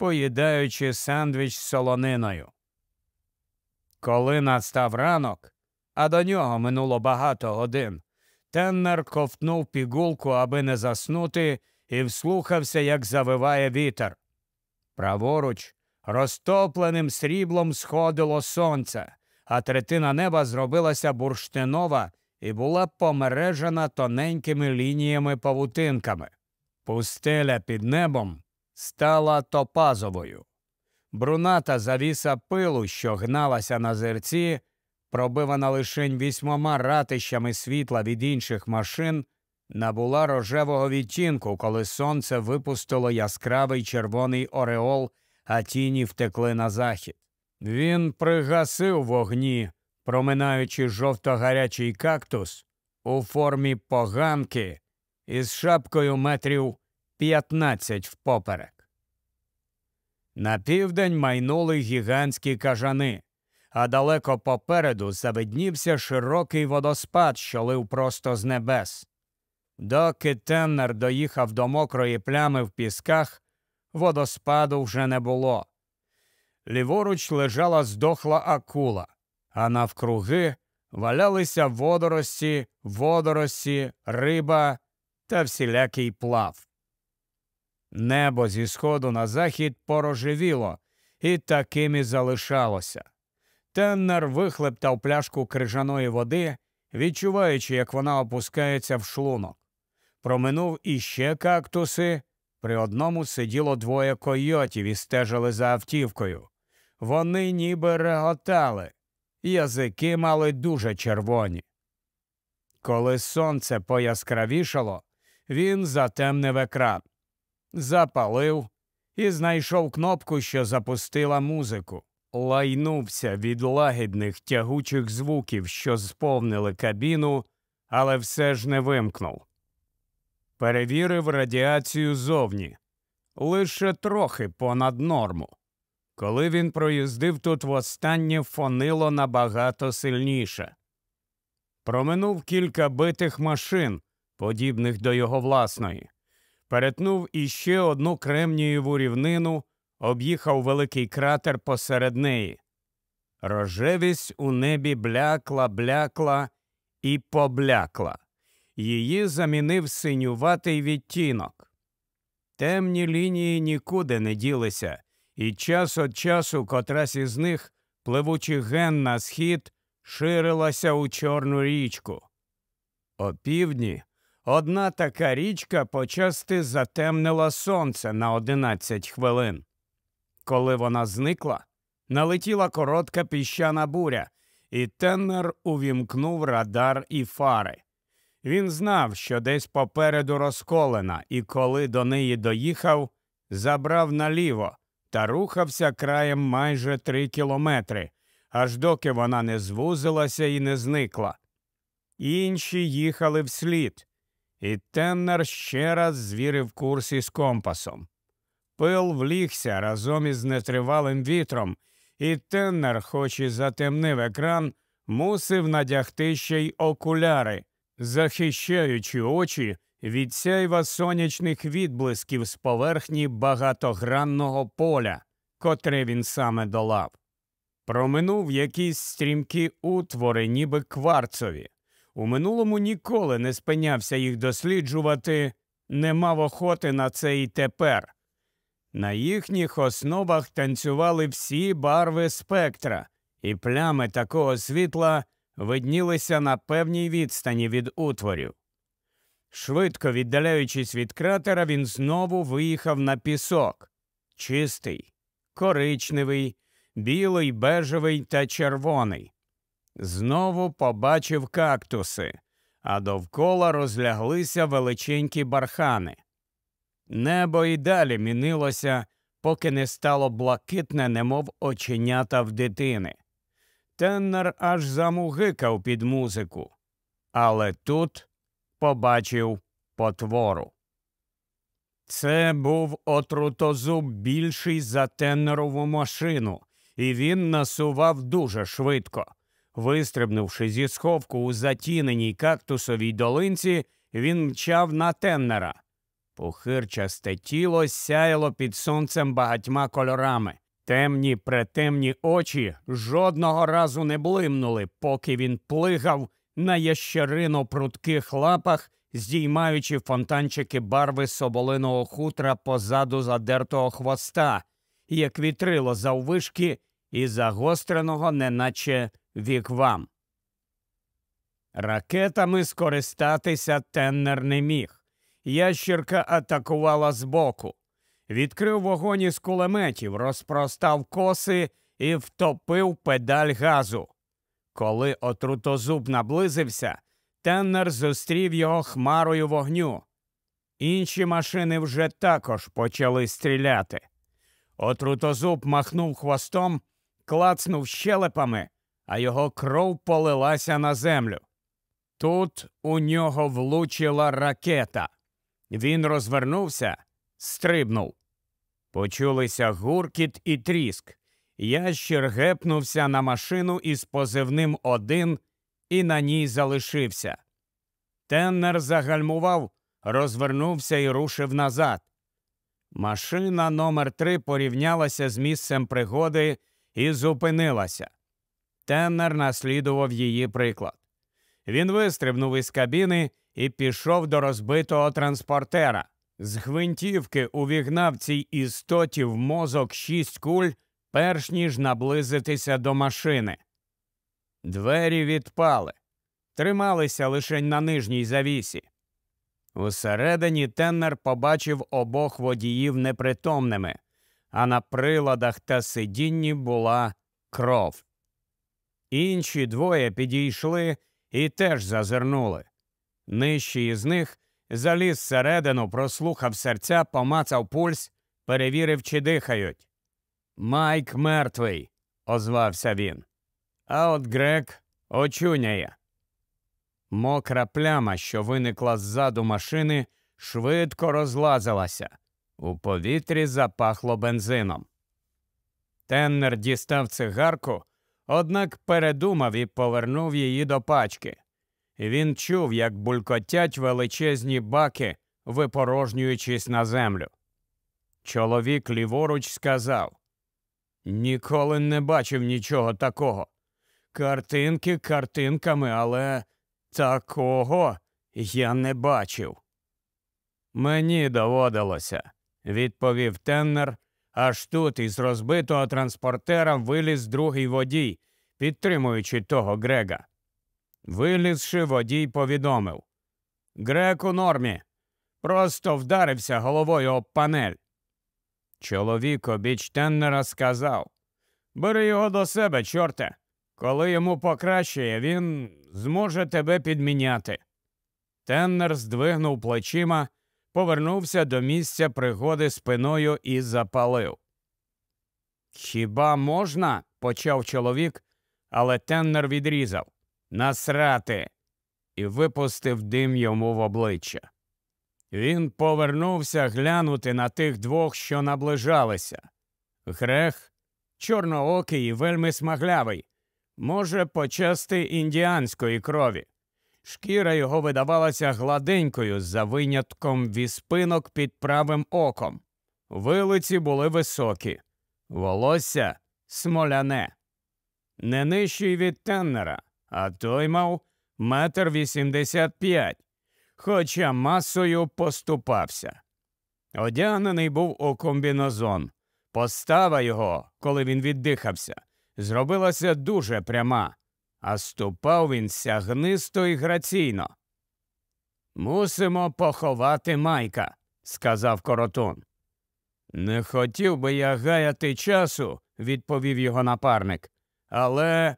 поїдаючи сендвіч з солониною. Коли настав ранок, а до нього минуло багато годин, Теннер ковтнув пігулку, аби не заснути, і вслухався, як завиває вітер. Праворуч, розтопленим сріблом сходило сонце, а третина неба зробилася бурштинова і була помережена тоненькими лініями павутинками. Пустеля під небом стала топазовою. Бруната завіса пилу, що гналася на зерці, пробивана лишень вісьмома ратищами світла від інших машин, набула рожевого відтінку, коли сонце випустило яскравий червоний ореол, а тіні втекли на захід. Він пригасив вогні, проминаючи жовто-гарячий кактус у формі поганки із шапкою метрів 15 впоперек. На південь майнули гігантські кажани, а далеко попереду завиднівся широкий водоспад, що лив просто з небес. Доки Теннер доїхав до мокрої плями в пісках, водоспаду вже не було. Ліворуч лежала здохла акула, а навкруги валялися водорості, водорості, риба та всілякий плав. Небо зі сходу на захід порожевіло і таким і залишалося. Теннер вихлептав пляшку крижаної води, відчуваючи, як вона опускається в шлунок. Проминув іще кактуси. При одному сиділо двоє койотів і стежили за автівкою. Вони ніби реготали, язики мали дуже червоні. Коли сонце пояскравішало, він затемнив екран, запалив і знайшов кнопку, що запустила музику, лайнувся від лагідних тягучих звуків, що сповнили кабіну, але все ж не вимкнув. Перевірив радіацію зовні лише трохи понад норму. Коли він проїздив тут востаннє фонило набагато сильніше. Проминув кілька битих машин, подібних до його власної, перетнув іще одну кремнієву рівнину, об'їхав великий кратер посеред неї. Рожевість у небі блякла, блякла і поблякла. Її замінив синюватий відтінок. Темні лінії нікуди не ділися, і час від часу котрась із них, пливучи ген на схід, ширилася у Чорну річку. О півдні одна така річка почасти затемнила сонце на одинадцять хвилин. Коли вона зникла, налетіла коротка піщана буря, і Теннер увімкнув радар і фари. Він знав, що десь попереду розколена, і коли до неї доїхав, забрав наліво та рухався краєм майже три кілометри, аж доки вона не звузилася і не зникла. Інші їхали вслід, і Теннер ще раз звірив курс із компасом. Пил влігся разом із нетривалим вітром, і Теннер, хоч і затемнив екран, мусив надягти ще й окуляри захищаючи очі від сяйва сонячних відблисків з поверхні багатогранного поля, котре він саме долав. Проминув якісь стрімкі утвори, ніби кварцові. У минулому ніколи не спинявся їх досліджувати, не мав охоти на це і тепер. На їхніх основах танцювали всі барви спектра, і плями такого світла виднілися на певній відстані від утворів. Швидко віддаляючись від кратера, він знову виїхав на пісок чистий, коричневий, білий, бежевий та червоний. Знову побачив кактуси, а довкола розляглися величенькі бархани. Небо й далі мінилося, поки не стало блакитне, немов оченята в дитини. Теннер аж замугикав під музику, але тут побачив потвору. Це був отрутозуб більший за теннерову машину, і він насував дуже швидко. Вистрибнувши зі сховку у затіненій кактусовій долинці, він мчав на теннера. Пухирчасте тіло сяяло під сонцем багатьма кольорами. Темні претемні очі жодного разу не блимнули, поки він плигав на ящерино прутких лапах, здіймаючи фонтанчики барви соболиного хутра позаду задертого хвоста, як вітрило заввишки і загостреного, неначе віквам. Ракетами скористатися Теннер не міг. Ящірка атакувала збоку. Відкрив вогонь із кулеметів, розпростав коси і втопив педаль газу. Коли отрутозуб наблизився, Теннер зустрів його хмарою вогню. Інші машини вже також почали стріляти. Отрутозуб махнув хвостом, клацнув щелепами, а його кров полилася на землю. Тут у нього влучила ракета. Він розвернувся, стрибнув. Почулися гуркіт і тріск. Ящір гепнувся на машину із позивним один і на ній залишився. Теннер загальмував, розвернувся і рушив назад. Машина номер три порівнялася з місцем пригоди і зупинилася. Теннер наслідував її приклад. Він вистрибнув із кабіни і пішов до розбитого транспортера. З гвинтівки увігнав цій істоті в мозок шість куль, перш ніж наблизитися до машини. Двері відпали, трималися лише на нижній завісі. Усередині Теннер побачив обох водіїв непритомними, а на приладах та сидінні була кров. Інші двоє підійшли і теж зазирнули. Нижчий із них заліз всередину, прослухав серця, помацав пульс, перевірив, чи дихають. Майк мертвий, озвався він. А от Грек очуняє. Мокра пляма, що виникла ззаду машини, швидко розлазилася. У повітрі запахло бензином. Теннер дістав цигарку, однак передумав і повернув її до пачки. Він чув, як булькотять величезні баки, випорожнюючись на землю. Чоловік ліворуч сказав Ніколи не бачив нічого такого. Картинки картинками, але такого я не бачив. Мені доводилося, відповів Теннер, аж тут із розбитого транспортера виліз другий водій, підтримуючи того Грега. Вилізши, водій повідомив Грек у нормі. Просто вдарився головою об панель. Чоловік обіч Теннера сказав Бери його до себе, чорте. Коли йому покращає, він зможе тебе підміняти. Теннер здвигнув плечима, повернувся до місця пригоди спиною і запалив. Хіба можна? почав чоловік, але Теннер відрізав насрати і випустив дим йому в обличчя. Він повернувся глянути на тих двох, що наближалися. Грех, чорноокий і вельми смаглявий, може почасти індіанської крові. Шкіра його видавалася гладенькою за винятком віспинок під правим оком. Вилиці були високі, волосся смоляне, не нижчий від теннера, а той мав метр вісімдесят п'ять, хоча масою поступався. Одягнений був у комбінозон. Постава його, коли він віддихався, зробилася дуже пряма, а ступав він сягнисто і граційно. Мусимо поховати майка, сказав коротун. Не хотів би я гаяти часу, відповів його напарник, але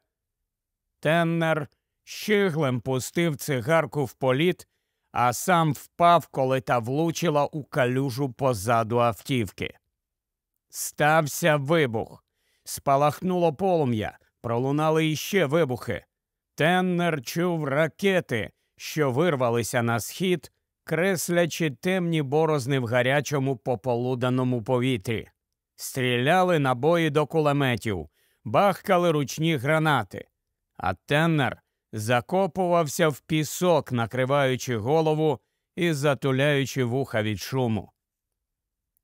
Теннер щиглем пустив цигарку в політ, а сам впав, коли та влучила у калюжу позаду автівки. Стався вибух. Спалахнуло полум'я, пролунали іще вибухи. Теннер чув ракети, що вирвалися на схід, креслячи темні борозни в гарячому пополуданому повітрі. Стріляли набої до кулеметів, бахкали ручні гранати а Теннер закопувався в пісок, накриваючи голову і затуляючи вуха від шуму.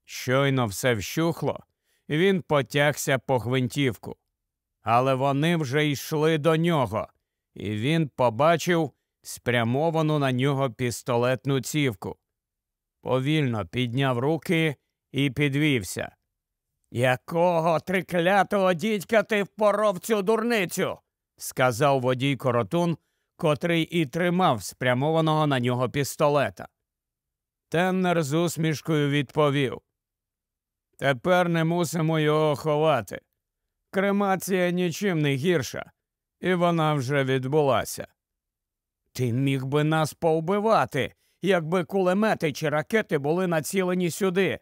Щойно все вщухло, він потягся по гвинтівку. Але вони вже йшли до нього, і він побачив спрямовану на нього пістолетну цівку. Повільно підняв руки і підвівся. Якого триклятого дідька ти впоров цю дурницю? сказав водій коротун, котрий і тримав спрямованого на нього пістолета. Теннер з усмішкою відповів Тепер не мусимо його ховати. Кремація нічим не гірша, і вона вже відбулася. Ти міг би нас повбивати, якби кулемети чи ракети були націлені сюди.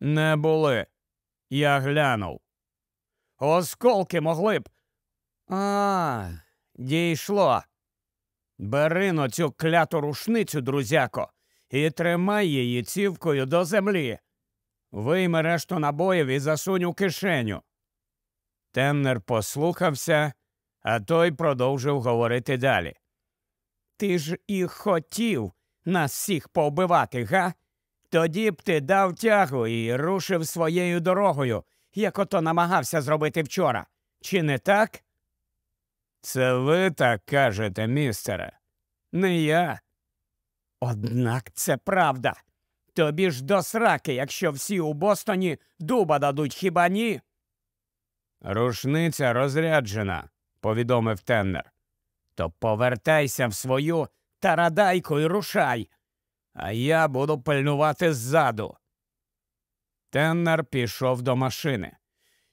Не були. Я глянув. Осколки могли б. А, дійшло. Бери на цю кляту рушницю, друзяко, і тримай її цівкою до землі. Вийми решту набоїв і засунь у кишеню. Темнер послухався, а той продовжив говорити далі. Ти ж і хотів нас всіх повбивати, га? Тоді б ти дав тягу і рушив своєю дорогою, як ото намагався зробити вчора. Чи не так? Це ви так кажете, містере, не я. Однак це правда. Тобі ж до сраки, якщо всі у Бостоні дуба дадуть хіба ні? Рушниця розряджена, повідомив Теннер. То повертайся в свою тарадайку і рушай, а я буду пильнувати ззаду. Теннер пішов до машини.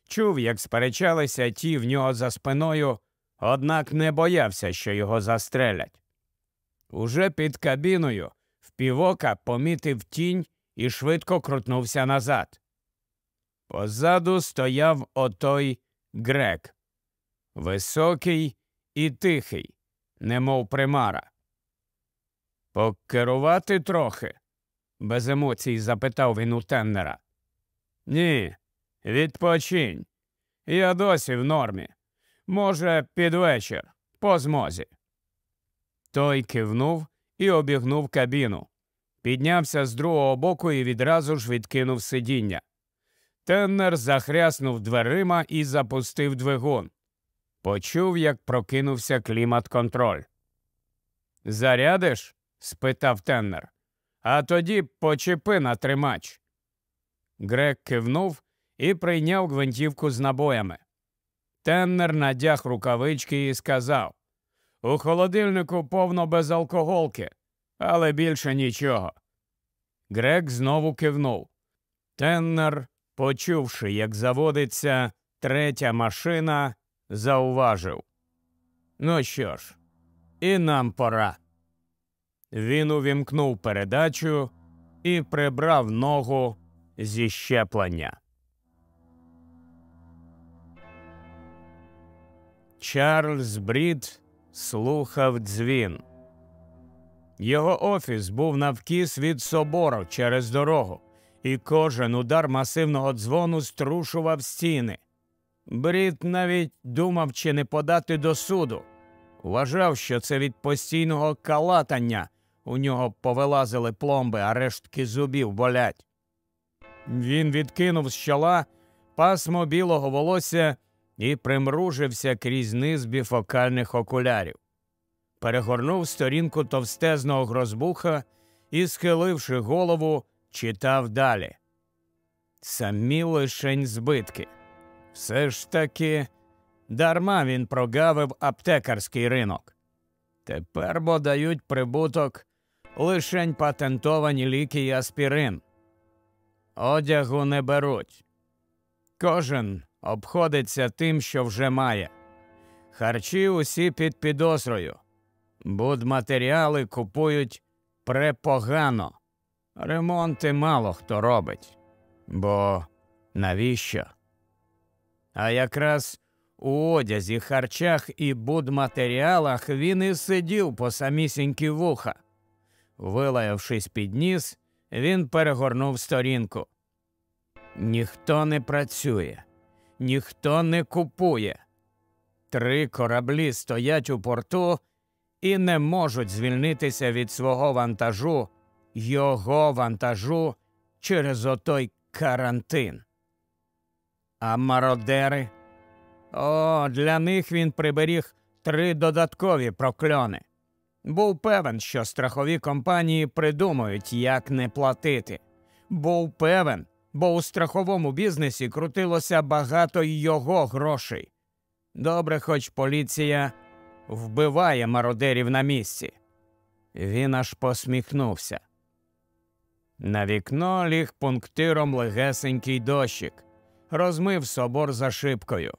Чув, як сперечалися ті в нього за спиною, однак не боявся, що його застрелять. Уже під кабіною впівока помітив тінь і швидко крутнувся назад. Позаду стояв отой грек, високий і тихий, немов примара. Покерувати трохи? без емоцій запитав він у Теннера. Ні, відпочинь. Я досі в нормі. Може, під вечір, по змозі. Той кивнув і обігнув кабіну. Піднявся з другого боку і відразу ж відкинув сидіння. Теннер захряснув дверима і запустив двигун. Почув, як прокинувся клімат контроль. Зарядиш? спитав Теннер. А тоді почепи на тримач. Грек кивнув і прийняв гвинтівку з набоями. Теннер надяг рукавички і сказав У холодильнику повно безалкоголки, але більше нічого. Грек знову кивнув. Теннер, почувши, як заводиться третя машина, зауважив. Ну що ж, і нам пора. Він увімкнув передачу і прибрав ногу зі щеплення. Чарльз Брід слухав дзвін. Його офіс був навкіс від собору через дорогу, і кожен удар масивного дзвону струшував стіни. Брід навіть думав, чи не подати до суду. Вважав, що це від постійного калатання у нього повилазили пломби, а рештки зубів болять. Він відкинув з чола пасмо білого волосся і примружився крізь низ біфокальних окулярів. Перегорнув сторінку товстезного грозбуха і, схиливши голову, читав далі. Самі лишень збитки. Все ж таки, дарма він прогавив аптекарський ринок. Тепер бо дають прибуток лишень патентовані ліки і аспірин. Одягу не беруть. Кожен обходиться тим, що вже має. Харчі усі під підозрою. Будматеріали купують препогано. Ремонти мало хто робить. Бо навіщо? А якраз у одязі, харчах і будматеріалах він і сидів по самісінькі вуха. Вилаявшись під ніс, він перегорнув сторінку. Ніхто не працює, ніхто не купує. Три кораблі стоять у порту і не можуть звільнитися від свого вантажу його вантажу через отой карантин. А мародери? О, для них він приберіг три додаткові прокльони. Був певен, що страхові компанії придумають, як не платити. Був певен, бо у страховому бізнесі крутилося багато його грошей. Добре, хоч поліція вбиває мародерів на місці. Він аж посміхнувся. На вікно ліг пунктиром легесенький дощик, розмив собор за шибкою.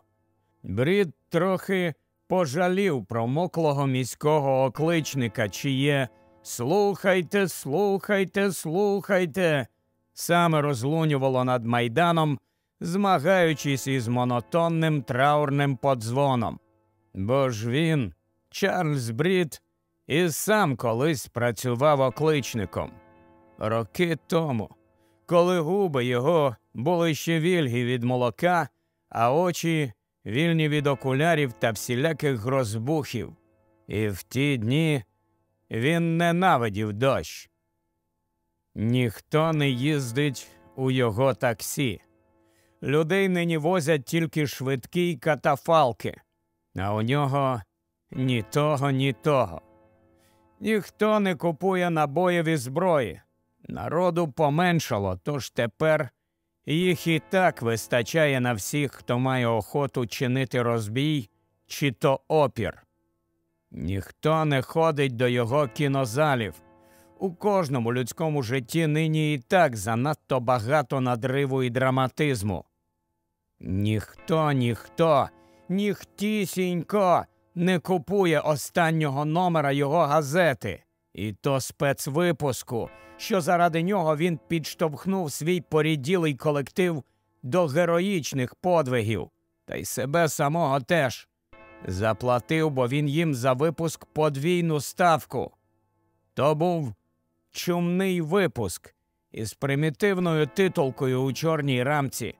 Брід трохи пожалів промоклого міського окличника, чиє Слухайте, слухайте, слухайте, саме розлунювало над майданом, змагаючись із монотонним траурним подзвоном. Бо ж він, Чарльз Брід, і сам колись працював окличником. Роки тому, коли губи його були ще вільгі від молока, а очі вільні від окулярів та всіляких грозбухів, і в ті дні він ненавидів дощ. Ніхто не їздить у його таксі. Людей нині возять тільки швидкі й катафалки, а у нього ні того, ні того. Ніхто не купує набоєві зброї. Народу поменшало, тож тепер їх і так вистачає на всіх, хто має охоту чинити розбій чи то опір. Ніхто не ходить до його кінозалів. У кожному людському житті нині і так занадто багато надриву і драматизму. Ніхто, ніхто, ніхтісінько не купує останнього номера його газети, і то спецвипуску, що заради нього він підштовхнув свій поріділий колектив до героїчних подвигів, та й себе самого теж. Заплатив, бо він їм за випуск подвійну ставку. То був чумний випуск із примітивною титулкою у чорній рамці,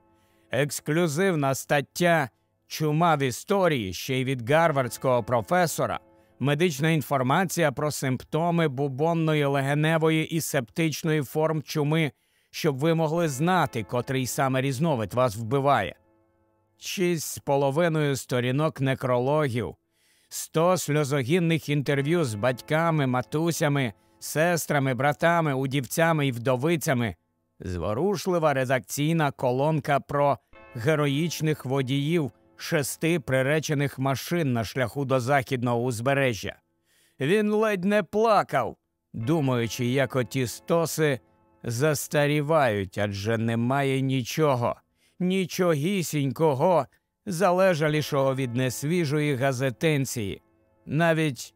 ексклюзивна стаття Чума в історії ще й від гарвардського професора, медична інформація про симптоми бубонної легеневої і септичної форм чуми, щоб ви могли знати, котрий саме різновид вас вбиває. Шість з половиною сторінок некрологів, сто сльозогінних інтерв'ю з батьками, матусями, сестрами, братами, удівцями і вдовицями, зворушлива редакційна колонка про героїчних водіїв шести приречених машин на шляху до західного узбережжя. Він ледь не плакав, думаючи, як оті стоси застарівають, адже немає нічого, нічогісінького, залежалішого від несвіжої газетенції, навіть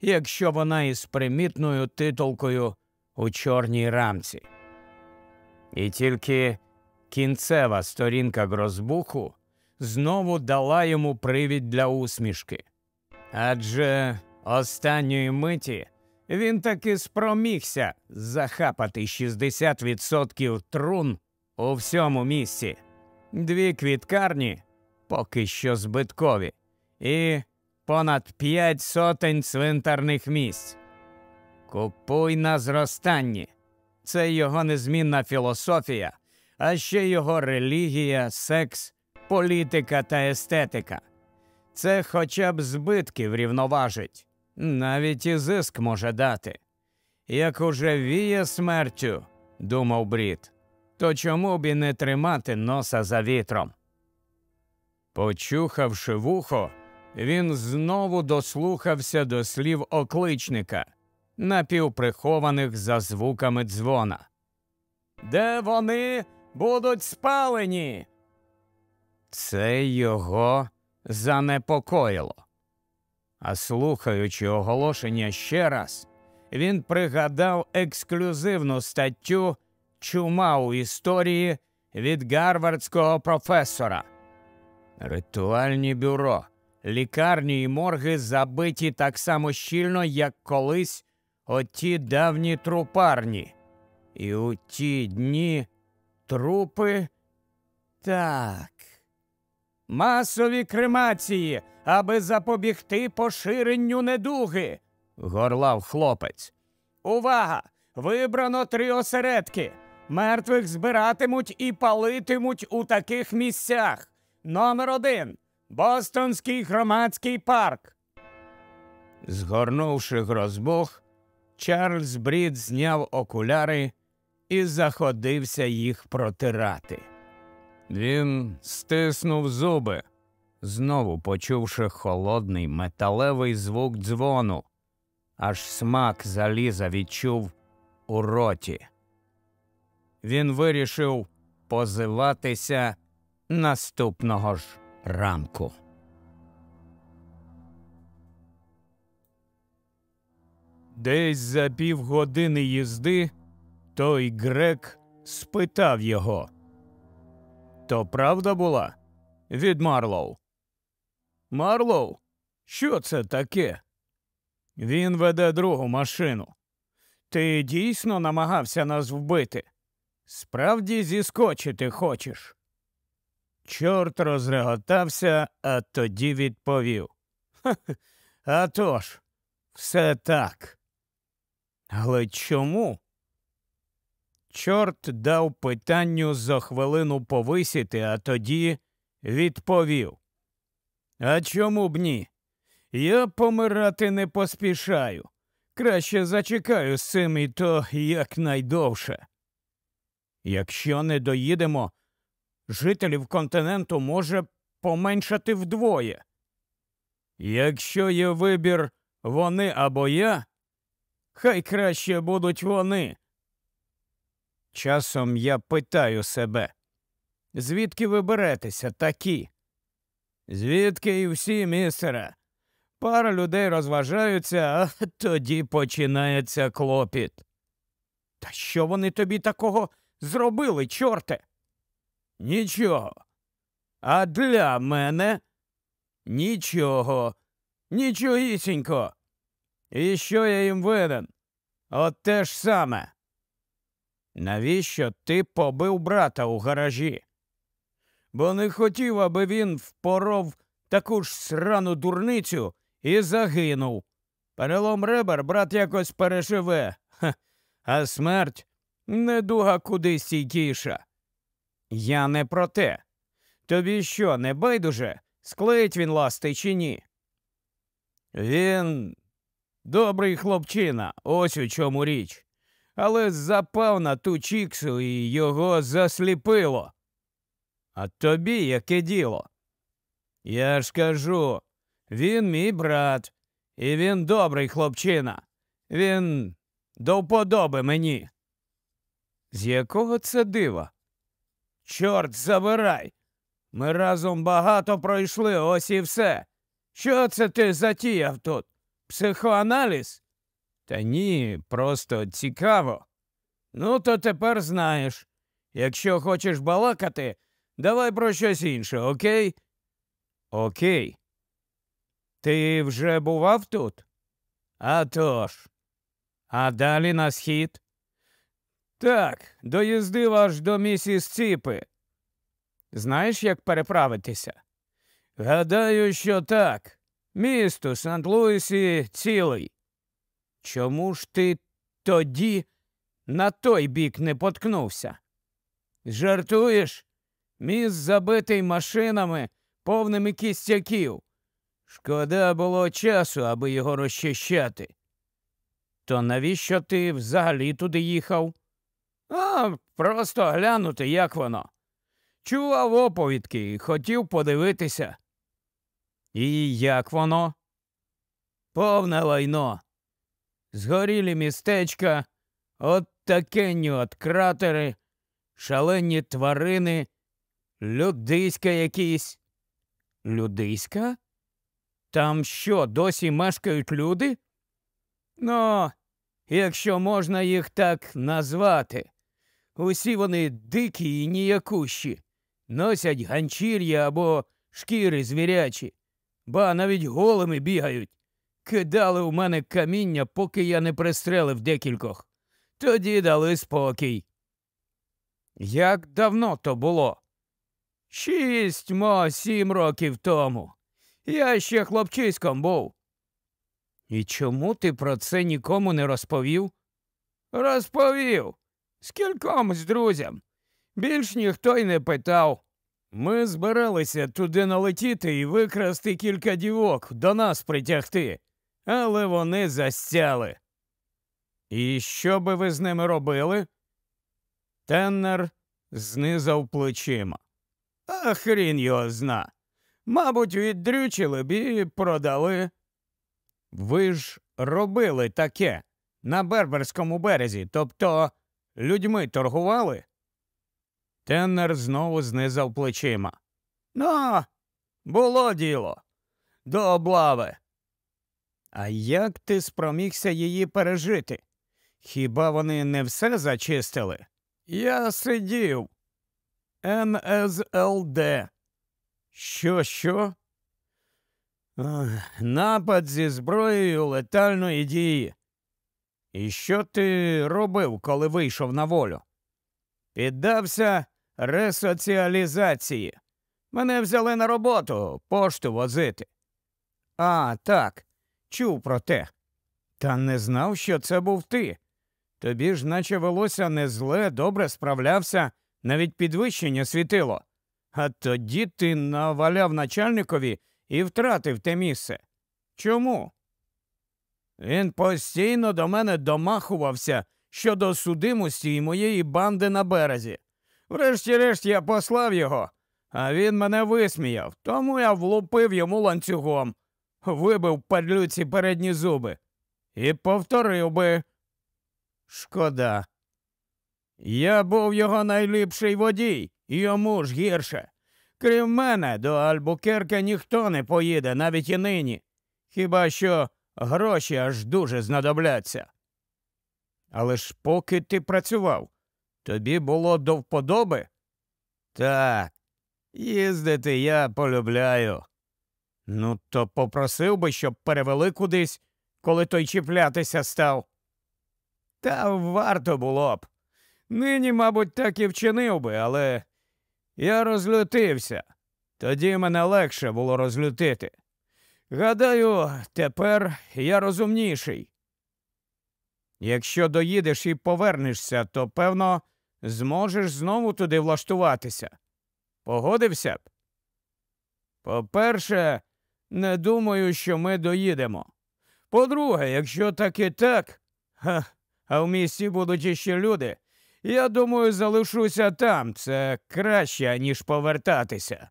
якщо вона із примітною титулкою у чорній рамці. І тільки кінцева сторінка Грозбуху знову дала йому привід для усмішки. Адже останньої миті він таки спромігся захапати 60% трун у всьому місці, дві квіткарні поки що збиткові, і понад п'ять сотень цвинтарних місць. Купуй на зростанні. Це його незмінна філософія, а ще його релігія, секс, політика та естетика. Це хоча б збитків рівноважить, навіть і зиск може дати. Як уже віє смертю, думав Брід, то чому б і не тримати носа за вітром? Почухавши вухо, він знову дослухався до слів окличника, напівприхованих за звуками дзвона. Де вони будуть спалені? Це його занепокоїло. А слухаючи оголошення ще раз, він пригадав ексклюзивну статтю Чума у історії від гарвардського професора. Ритуальні бюро, лікарні і морги забиті так само щільно, як колись оті давні трупарні. І у ті дні трупи так. Масові кремації, аби запобігти поширенню недуги, горлав хлопець. Увага! Вибрано три осередки. Мертвих збиратимуть і палитимуть у таких місцях. Номер один Бостонський громадський парк. Згорнувши грозбух, Чарльз Брід зняв окуляри і заходився їх протирати. Він стиснув зуби, знову почувши холодний металевий звук дзвону, аж смак заліза відчув у роті. Він вирішив позиватися наступного ж ранку. Десь за півгодини їзди той грек спитав його. То правда була? Від Марлоу. Марлоу? Що це таке? Він веде другу машину. Ти дійсно намагався нас вбити? Справді зіскочити хочеш? Чорт розреготався, а тоді відповів. «А тож, все так. Але чому? Чорт дав питанню за хвилину повисіти, а тоді відповів. А чому б ні? Я помирати не поспішаю. Краще зачекаю з цим і то якнайдовше. Якщо не доїдемо, жителів континенту може поменшати вдвоє. Якщо є вибір вони або я, хай краще будуть вони. Часом я питаю себе, звідки ви беретеся такі? Звідки і всі, містере? Пара людей розважаються, а тоді починається клопіт. Та що вони тобі такого зробили, чорте? Нічого. А для мене нічого, нічогісінько. І що я їм винен? От те ж саме. Навіщо ти побив брата у гаражі? Бо не хотів, аби він впоров таку ж срану дурницю і загинув. Перелом ребер брат якось переживе, Ха. а смерть недуга куди стійкіша. Я не про те. Тобі що, не байдуже? Склеїть він ласти чи ні? Він добрий хлопчина, ось у чому річ. Але запав на ту чіксу і його засліпило. А тобі яке діло? Я ж кажу, він мій брат, і він добрий хлопчина. Він до вподоби мені. З якого це дива? Чорт забирай. Ми разом багато пройшли, ось і все. Що це ти затіяв тут? Психоаналіз? Та ні, просто цікаво. Ну, то тепер знаєш. Якщо хочеш балакати, давай про щось інше, окей? Окей. Ти вже бував тут? «А тож. А далі на схід? Так, доїздив аж до місіс Ціпи. Знаєш, як переправитися? Гадаю, що так. Місто Сант-Луісі цілий. Чому ж ти тоді на той бік не поткнувся? Жартуєш? Міст забитий машинами, повними кістяків. Шкода було часу, аби його розчищати. То навіщо ти взагалі туди їхав? А, просто глянути, як воно. Чував оповідки і хотів подивитися. І як воно? Повне лайно. Згорілі містечка, от такенні от кратери, шалені тварини, людиська якісь. Людиська? Там що, досі мешкають люди? Ну, якщо можна їх так назвати. Усі вони дикі і ніякущі, носять ганчір'я або шкіри звірячі, ба навіть голими бігають. Кидали у мене каміння, поки я не пристрелив декількох. Тоді дали спокій. Як давно то було? Шість, мо сім років тому. Я ще хлопчиськом був. І чому ти про це нікому не розповів? Розповів. Скільком з друзям. Більш ніхто й не питав. Ми збиралися туди налетіти і викрасти кілька дівок, до нас притягти, але вони застяли. І що би ви з ними робили? Теннер знизав плечима. А хрін його зна. Мабуть, віддрючили б і продали. Ви ж робили таке на Берберському березі, тобто людьми торгували? Теннер знову знизав плечима. Ну, було діло. До облави. А як ти спромігся її пережити? Хіба вони не все зачистили? Я сидів. НСЛД. Що, що? Напад зі зброєю летальної дії. І що ти робив, коли вийшов на волю? Піддався ресоціалізації. Мене взяли на роботу пошту возити. А, так, чув про те. Та не знав, що це був ти. Тобі ж, наче велося не зле, добре справлявся, навіть підвищення світило. А тоді ти наваляв начальникові і втратив те місце. Чому? Він постійно до мене домахувався щодо судимості і моєї банди на березі. Врешті-решт я послав його, а він мене висміяв, тому я влупив йому ланцюгом, вибив падлюці передні зуби і повторив би. Шкода. Я був його найліпший водій, йому ж гірше. Крім мене, до Альбукерка ніхто не поїде, навіть і нині. Хіба що гроші аж дуже знадобляться. Але ж поки ти працював, тобі було до вподоби? Так, їздити я полюбляю. Ну, то попросив би, щоб перевели кудись, коли той чіплятися став. Та варто було б. Нині, мабуть, так і вчинив би, але я розлютився. Тоді мене легше було розлютити. Гадаю, тепер я розумніший. Якщо доїдеш і повернешся, то, певно, зможеш знову туди влаштуватися. Погодився б? По-перше, не думаю, що ми доїдемо. По-друге, якщо так і так, ха, а в місті будуть іще люди, я думаю, залишуся там. Це краще, ніж повертатися.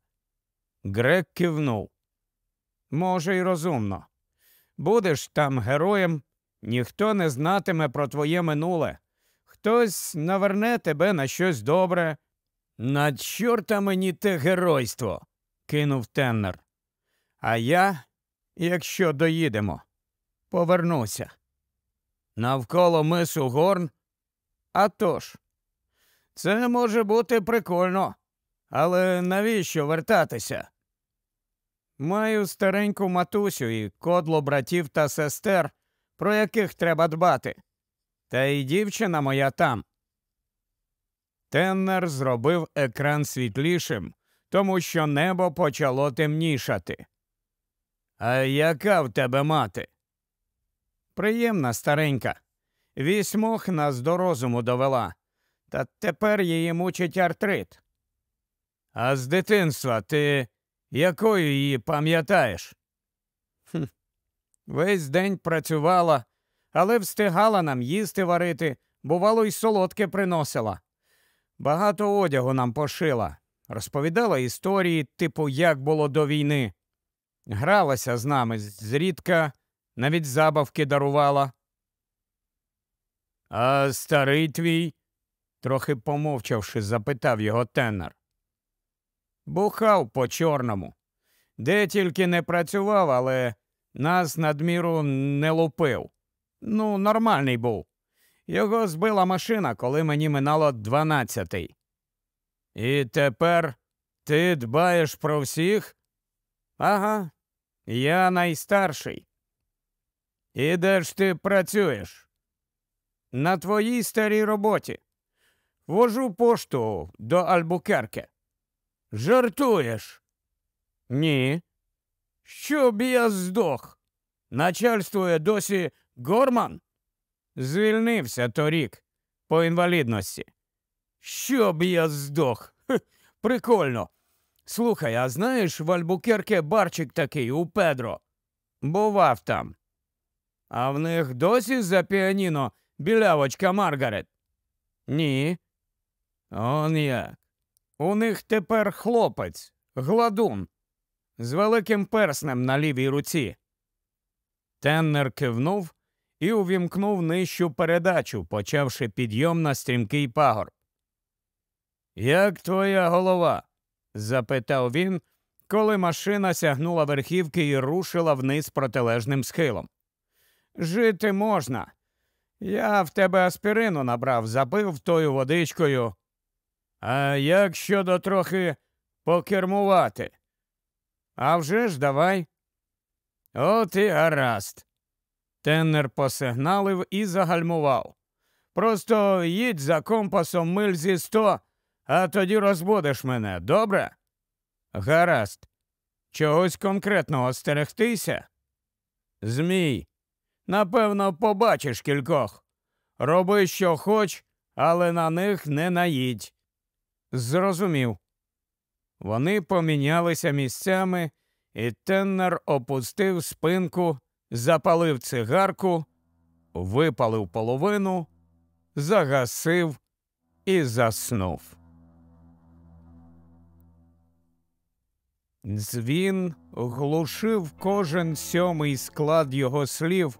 Грек кивнув. Може, й розумно. Будеш там героєм, ніхто не знатиме про твоє минуле. Хтось наверне тебе на щось добре. На чорта мені те геройство, кинув Теннер. А я, якщо доїдемо, повернуся. Навколо мису горн. А тож, це може бути прикольно, але навіщо вертатися? Маю стареньку матусю і кодло братів та сестер, про яких треба дбати. Та й дівчина моя там. Теннер зробив екран світлішим, тому що небо почало темнішати. А яка в тебе мати? Приємна старенька. Вісьмох нас до розуму довела, та тепер її мучить артрит. А з дитинства ти якою її пам'ятаєш? Хм. Весь день працювала, але встигала нам їсти варити, бувало, й солодке приносила. Багато одягу нам пошила, розповідала історії, типу, як було до війни. Гралася з нами зрідка, навіть забавки дарувала. А старий твій? трохи помовчавши, запитав його тенер. Бухав по чорному. Де тільки не працював, але нас надміру не лупив. Ну, нормальний був. Його збила машина, коли мені минало дванадцятий. І тепер ти дбаєш про всіх? Ага, я найстарший. І де ж ти працюєш? На твоїй старій роботі. Вожу пошту до Альбукерке. Жартуєш? Ні. Щоб я здох. Начальствує досі Горман? Звільнився торік по інвалідності. Щоб я здох. Хе, прикольно. Слухай, а знаєш, в Альбукерке барчик такий у Педро. Бував там. А в них досі за піаніно білявочка Маргарет? Ні. Он як. У них тепер хлопець, гладун, з великим перснем на лівій руці. Теннер кивнув і увімкнув нижчу передачу, почавши підйом на стрімкий пагорб. Як твоя голова? Запитав він, коли машина сягнула верхівки і рушила вниз протилежним схилом. Жити можна. Я в тебе аспірину набрав, запив тою водичкою. А як щодо трохи покермувати? А вже ж давай. От і гаразд. Теннер посигналив і загальмував. Просто їдь за компасом миль зі сто, а тоді розбудеш мене, добре? Гаразд. Чогось конкретного стерегтися? Змій. Напевно, побачиш кількох. Роби, що хоч, але на них не наїдь. Зрозумів. Вони помінялися місцями, і Теннер опустив спинку, запалив цигарку, випалив половину, загасив і заснув. Дзвін глушив кожен сьомий склад його слів,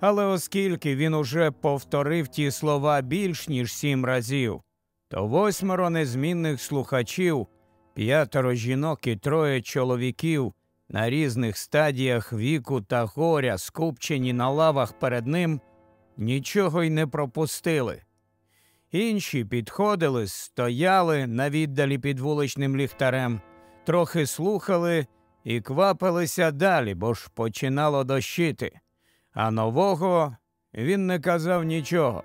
але оскільки він уже повторив ті слова більш ніж сім разів, то восьмеро незмінних слухачів, п'ятеро жінок і троє чоловіків на різних стадіях віку та горя, скупчені на лавах перед ним, нічого й не пропустили. Інші підходили, стояли на віддалі під вуличним ліхтарем, трохи слухали і квапилися далі, бо ж починало дощити. А нового він не казав нічого.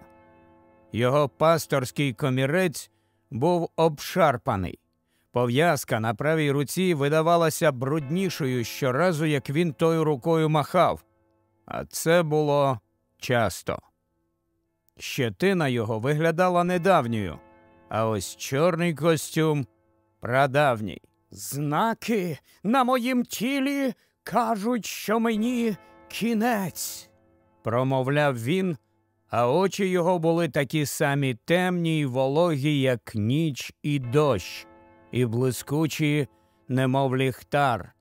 Його пасторський комірець був обшарпаний. Пов'язка на правій руці видавалася бруднішою щоразу, як він тою рукою махав, а це було часто. Щетина його виглядала недавньою, а ось чорний костюм прадавній. Знаки на моїм тілі кажуть, що мені кінець, промовляв він, а очі його були такі самі темні й вологі, як ніч і дощ, і блискучі, немов ліхтар.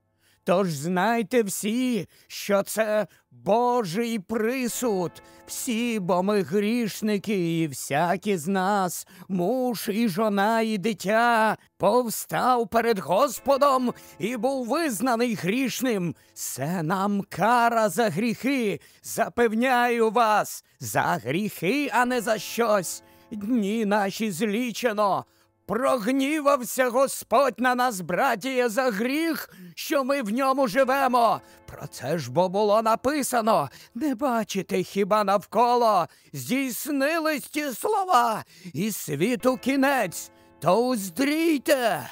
Тож знайте всі, що це Божий присуд, всі, бо ми грішники, і всякі з нас, муж і жона, і дитя, повстав перед Господом і був визнаний грішним. Це нам кара за гріхи. Запевняю вас, за гріхи, а не за щось. Дні наші злічено. Прогнівався Господь на нас, братіє, за гріх, що ми в ньому живемо. Про це ж бо було написано. Не бачите хіба навколо? Здійснились ті слова, і світу кінець, то уздрійте.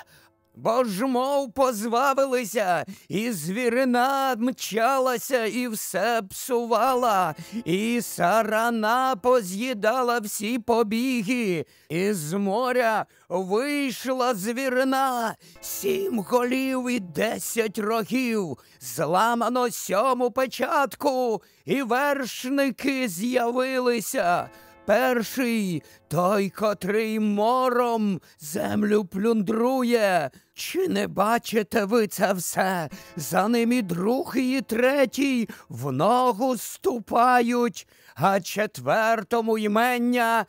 Бо ж мов позвавилися, і звірина мчалася, і все псувала, і сарана поз'їдала всі побіги, і з моря вийшла звірина, сім голів і десять рогів, зламано сьому печатку, і вершники з'явилися. Перший той, котрий мором землю плюндрує. Чи не бачите ви це все? За ним і другий, і третій в ногу ступають, а четвертому ймення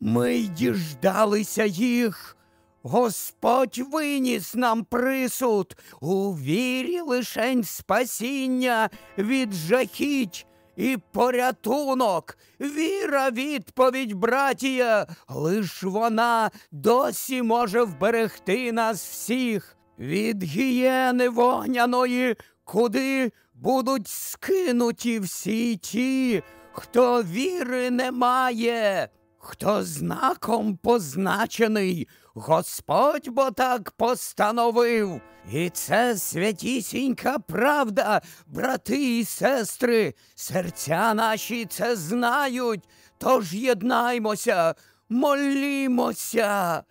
ми й діждалися їх. Господь виніс нам присуд у вірі лишень спасіння від жахіть і порятунок. Віра, відповідь, братія, лиш вона досі може вберегти нас всіх від гієни вогняної, куди будуть скинуті всі ті, хто віри не має, хто знаком позначений Господь бо так постановив. І це святісінька правда, брати і сестри, серця наші це знають, тож єднаймося, молімося.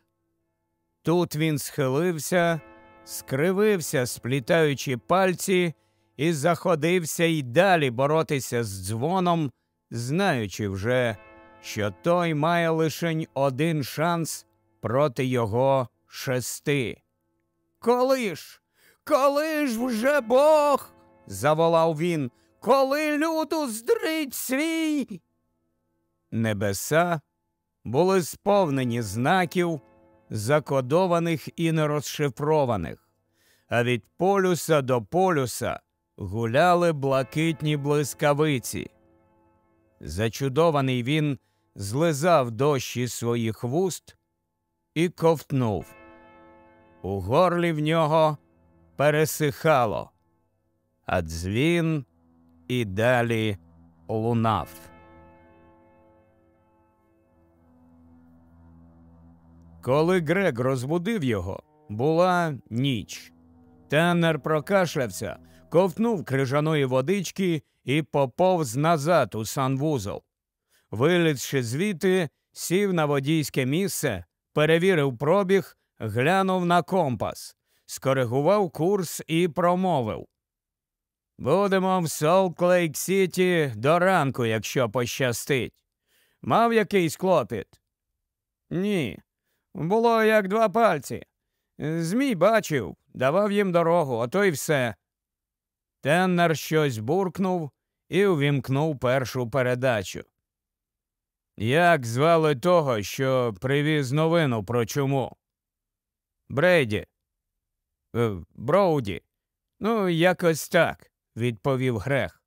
Тут він схилився, скривився, сплітаючи пальці, і заходився й далі боротися з дзвоном, знаючи вже, що той має лише один шанс проти його шести. Коли ж, коли ж вже Бог? заволав він, коли люду здрить свій. Небеса були сповнені знаків, закодованих і нерозшифрованих, а від полюса до полюса гуляли блакитні блискавиці. Зачудований він злизав дощі своїх вуст і ковтнув. У горлі в нього пересихало, а дзвін і далі лунав. Коли Грег розбудив його, була ніч. Теннер прокашлявся, ковтнув крижаної водички і поповз назад у санвузол. Вилізши звідти, сів на водійське місце, перевірив пробіг, глянув на компас, скоригував курс і промовив. Будемо в Солт Лейк Сіті до ранку, якщо пощастить. Мав якийсь клопіт? Ні. Було як два пальці. Змій бачив, давав їм дорогу, ото й все. Теннер щось буркнув і увімкнув першу передачу. Як звали того, що привіз новину про чуму? Брейді. Е, Броуді. Ну, якось так, відповів Грех.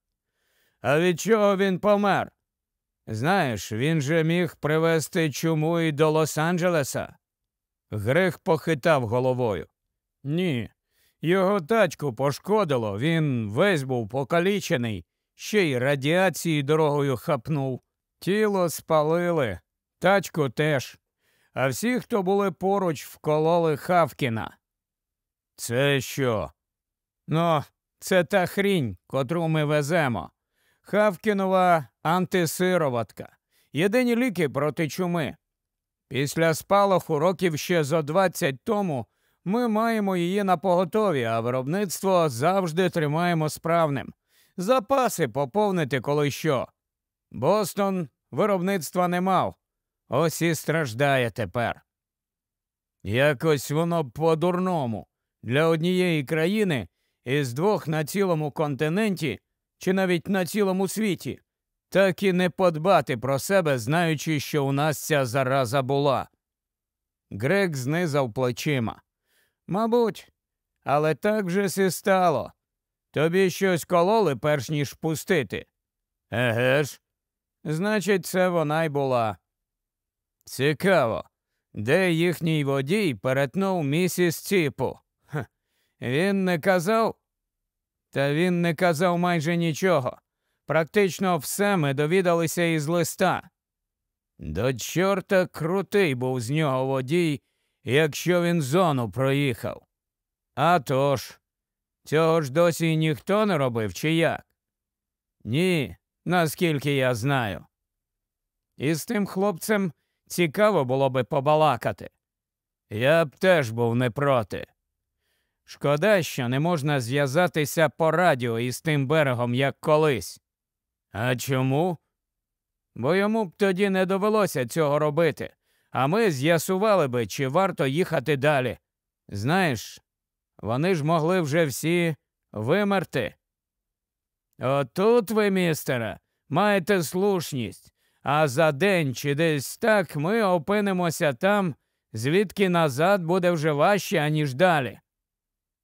А від чого він помер? Знаєш, він же міг привезти чуму і до Лос-Анджелеса. Грех похитав головою. Ні, його тачку пошкодило, він весь був покалічений, ще й радіації дорогою хапнув. Тіло спалили, тачку теж. А всі, хто були поруч, вкололи Хавкіна. Це що? Ну, це та хрінь, котру ми веземо. Хавкінова антисироватка. Єдині ліки проти чуми. Після спалаху років ще зо 20 тому ми маємо її на поготові, а виробництво завжди тримаємо справним. Запаси поповнити коли що. Бостон виробництва не мав. Ось і страждає тепер. Якось воно по-дурному. Для однієї країни із двох на цілому континенті чи навіть на цілому світі так і не подбати про себе, знаючи, що у нас ця зараза була. Грек знизав плечима. Мабуть, але так же си стало. Тобі щось кололи, перш ніж пустити. Еге ж, значить, це вона й була. Цікаво, де їхній водій перетнув місіс Ціпу. Ха. Він не казав? Та він не казав майже нічого. Практично все ми довідалися із листа. До чорта крутий був з нього водій, якщо він зону проїхав. А тож, цього ж досі ніхто не робив, чи як? Ні, наскільки я знаю. І з тим хлопцем цікаво було би побалакати. Я б теж був не проти. Шкода, що не можна зв'язатися по радіо із тим берегом, як колись. А чому? Бо йому б тоді не довелося цього робити, а ми з'ясували би, чи варто їхати далі. Знаєш, вони ж могли вже всі вимерти. Отут ви, містере, маєте слушність, а за день чи десь так ми опинимося там, звідки назад буде вже важче, аніж далі.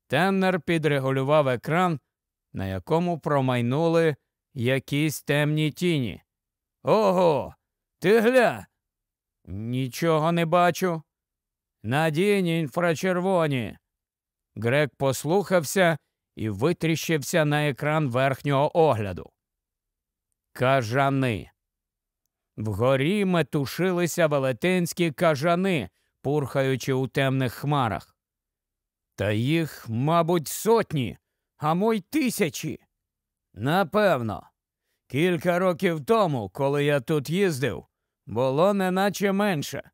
Теннер підрегулював екран, на якому промайнули якісь темні тіні. Ого, ти гля. Нічого не бачу. Надінь інфрачервоні. Грек послухався і витріщився на екран верхнього огляду. Кажани. Вгорі метушилися велетенські кажани, пурхаючи у темних хмарах. Та їх, мабуть, сотні, а мой тисячі. Напевно, кілька років тому, коли я тут їздив, було неначе менше.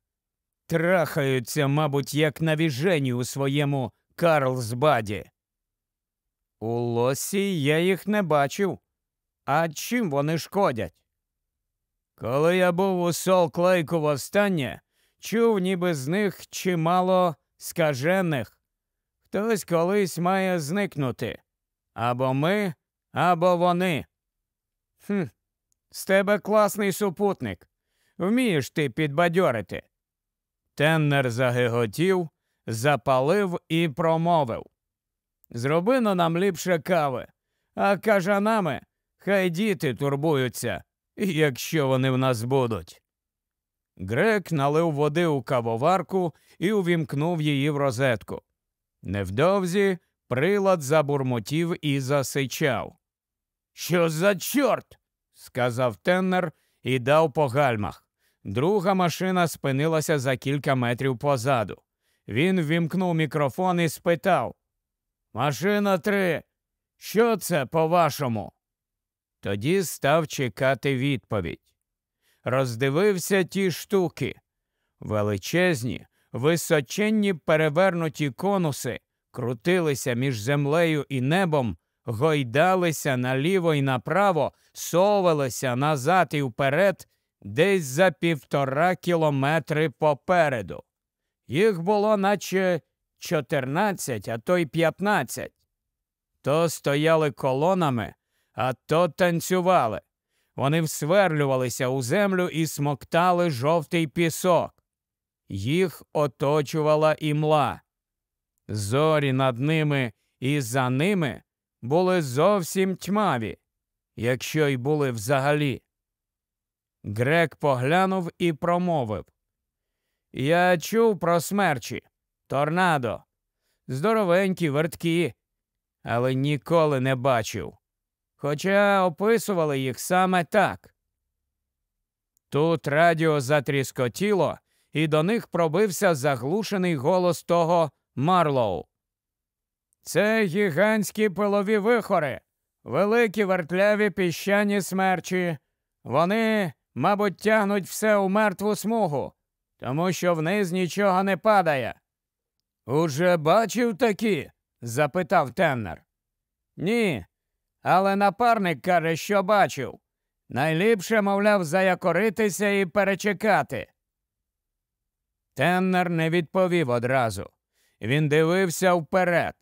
Трахаються, мабуть, як навіжені у своєму Карлсбаді. У лосі я їх не бачив. А чим вони шкодять? Коли я був у Солклейку востаннє, чув ніби з них чимало скажених. Хтось колись має зникнути. Або ми, або вони. Хм, З тебе класний супутник. Вмієш ти підбадьорити. Теннер загиготів, запалив і промовив. Зробино нам ліпше кави, а кажанами хай діти турбуються, якщо вони в нас будуть. Грек налив води у кавоварку і увімкнув її в розетку. Невдовзі прилад забурмотів і засичав. Що за чорт? сказав Теннер і дав по гальмах. Друга машина спинилася за кілька метрів позаду. Він ввімкнув мікрофон і спитав Машина три. Що це по-вашому? Тоді став чекати відповідь. Роздивився ті штуки. Величезні, височенні перевернуті конуси крутилися між землею і небом, гойдалися наліво і направо, совалися назад і вперед, десь за півтора кілометри попереду. Їх було наче чотирнадцять, а то й п'ятнадцять. То стояли колонами, а то танцювали. Вони всверлювалися у землю і смоктали жовтий пісок. Їх оточувала імла. Зорі над ними і за ними були зовсім тьмаві, якщо й були взагалі. Грек поглянув і промовив Я чув про смерчі, торнадо, здоровенькі, верткі, але ніколи не бачив. Хоча описували їх саме так. Тут радіо затріскотіло, і до них пробився заглушений голос того Марлоу. Це гігантські пилові вихори, великі вертляві піщані смерчі. Вони, мабуть, тягнуть все у мертву смугу, тому що вниз нічого не падає. Уже бачив такі? запитав Теннер. Ні, але напарник каже, що бачив. Найліпше, мовляв, заякоритися і перечекати. Теннер не відповів одразу. Він дивився вперед.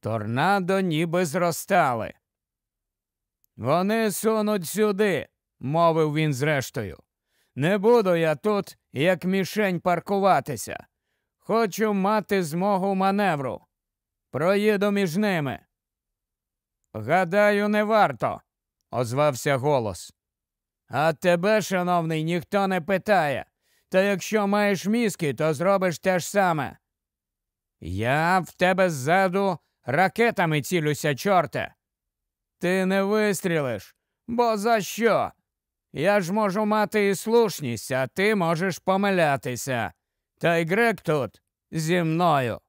Торнадо ніби зростали. Вони сунуть сюди, мовив він зрештою. Не буду я тут, як мішень паркуватися. Хочу мати змогу маневру. Проїду між ними. Гадаю, не варто, озвався голос. А тебе, шановний, ніхто не питає. Та якщо маєш мізки, то зробиш те ж саме. Я в тебе ззаду ракетами цілюся, чорте. Ти не вистрілиш, бо за що? Я ж можу мати і слушність, а ти можеш помилятися. Та й грек тут зі мною.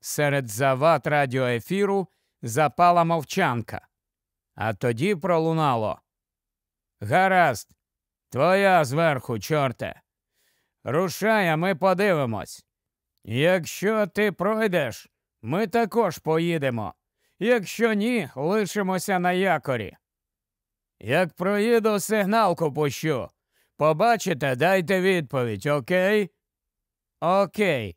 Серед зават радіоефіру запала мовчанка, а тоді пролунало. Гаразд, твоя зверху, чорте. Рушай, а ми подивимось. Якщо ти пройдеш, ми також поїдемо. Якщо ні, лишимося на якорі. Як проїду, сигналку пущу. Побачите, дайте відповідь, окей? Окей.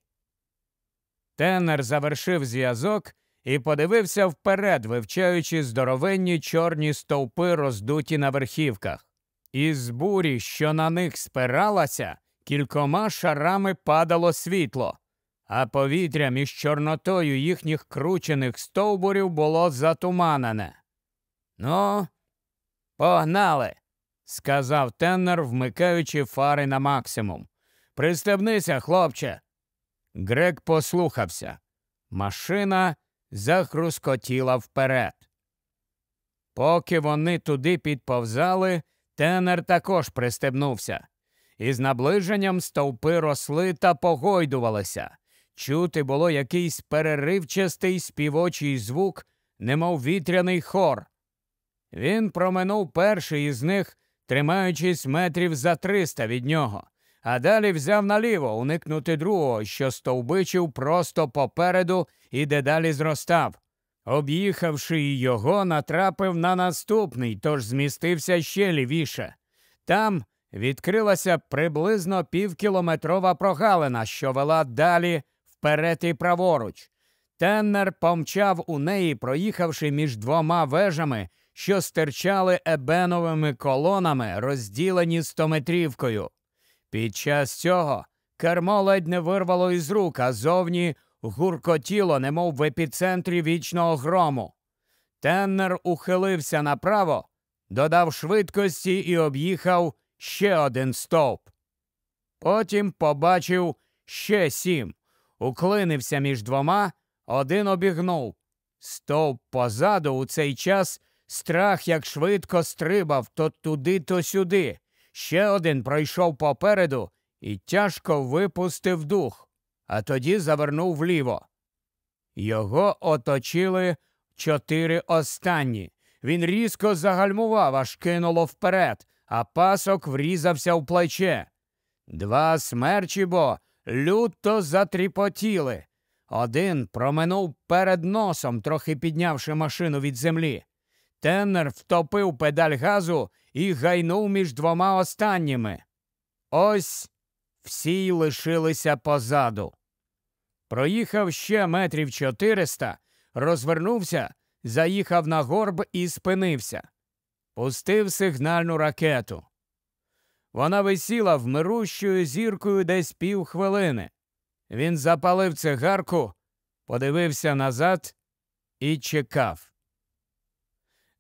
Теннер завершив зв'язок і подивився вперед, вивчаючи здоровенні чорні стовпи, роздуті на верхівках. Із бурі, що на них спиралася, кількома шарами падало світло, а повітря між чорнотою їхніх кручених стовбурів було затуманене. Ну, погнали, сказав Теннер, вмикаючи фари на максимум. Пристебнися, хлопче. Грек послухався. Машина захрускотіла вперед. Поки вони туди підповзали, тенер також пристебнувся. Із наближенням стовпи росли та погойдувалися. Чути було якийсь переривчастий співочий звук, немов вітряний хор. Він проминув перший із них, тримаючись метрів за триста від нього, а далі взяв наліво уникнути другого, що стовбичив просто попереду і дедалі зростав. Об'їхавши його, натрапив на наступний, тож змістився ще лівіше. Там відкрилася приблизно півкілометрова прогалина, що вела далі вперед і праворуч. Теннер помчав у неї, проїхавши між двома вежами, що стирчали ебеновими колонами, розділені стометрівкою. Під час цього кермо ледь не вирвало із рук, а зовні гуркотіло, немов в епіцентрі вічного грому. Теннер ухилився направо, додав швидкості і об'їхав ще один стовп. Потім побачив ще сім, уклинився між двома, один обігнув. Стовп позаду у цей час страх як швидко стрибав то туди, то сюди. Ще один пройшов попереду і тяжко випустив дух, а тоді завернув вліво. Його оточили чотири останні. Він різко загальмував, аж кинуло вперед, а пасок врізався в плече. Два смерчі бо люто затріпотіли. Один проминув перед носом, трохи піднявши машину від землі. Теннер втопив педаль газу і гайнув між двома останніми. Ось всі лишилися позаду. Проїхав ще метрів чотириста, розвернувся, заїхав на горб і спинився. Пустив сигнальну ракету. Вона висіла вмирущою зіркою десь півхвилини. Він запалив цигарку, подивився назад і чекав.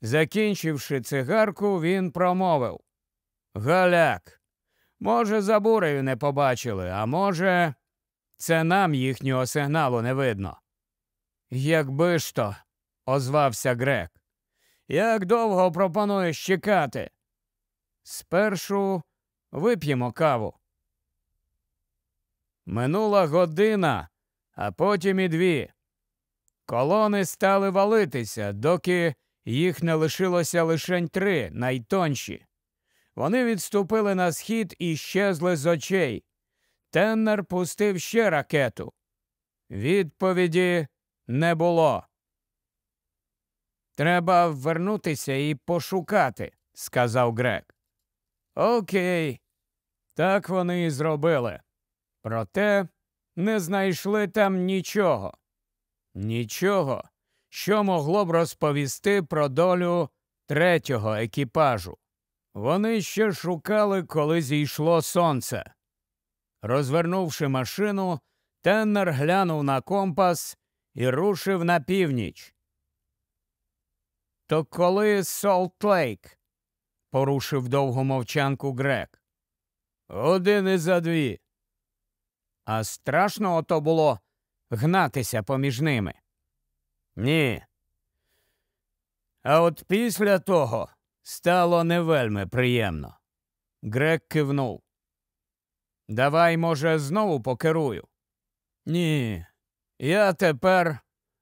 Закінчивши цигарку, він промовив Галяк, може, за бурею не побачили, а може, це нам їхнього сигналу не видно. Якби ж то, озвався Грек. Як довго пропонуєш чекати? Спершу вип'ємо каву. Минула година, а потім і дві. Колони стали валитися, доки їх не лишилося лише три найтонші. Вони відступили на схід і щезли з очей. Теннер пустив ще ракету. Відповіді не було. Треба вернутися і пошукати, сказав Грек. Окей, так вони і зробили. Проте не знайшли там нічого. Нічого, що могло б розповісти про долю третього екіпажу. Вони ще шукали, коли зійшло сонце. Розвернувши машину, Теннер глянув на компас і рушив на північ. То коли Солт Лейк? порушив довгу мовчанку Грек. Години за дві. А страшно ото було гнатися поміж ними. Ні. А от після того стало не вельми приємно. Грек кивнув. Давай, може, знову покерую. Ні, я тепер